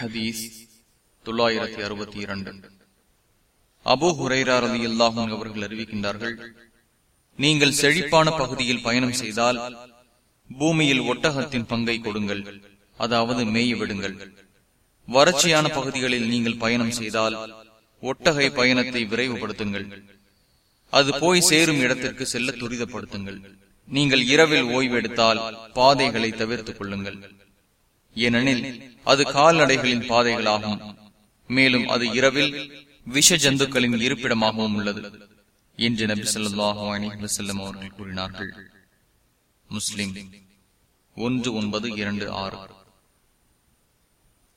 ஹதீஸ் தொள்ளாயிரத்தி அறுபத்தி இரண்டு. அபோ ஹுரைரார் அலி அல்லாஹும் அவர்கள் அறிவிக்கின்றார்கள் நீங்கள் செழிப்பான பகுதியில் பயணம் செய்தால் பூமியில் ஒட்டகத்தின் பங்கை கொடுங்கள் அதாவது மேய விடுங்கள். வறட்சியான பகுதிகளில் நீங்கள் பயணம் செய்தால் ஒட்டகை பயணத்தை விரைவுபடுத்துங்கள். அது போய் சேரும் இடத்திற்கு செல்ல துரிதப்படுத்துங்கள். நீங்கள் இரவில் ஓய்வெடுத்தால் பாதைகளை தவிர்த்துக் கொள்ளுங்கள். ஏனெனில் அது கால்நடைகளின் பாதைகளாகும். மேலும் அது இரவில் விஷ ஜந்துக்களின் இருப்பிடமாகவும் உள்ளது என்று நபி சொல்லாஹு அலிவசல்லம் அவர்கள் கூறினார்கள். முஸ்லிம் ஒன்று ஒன்பது இரண்டு ஆறு.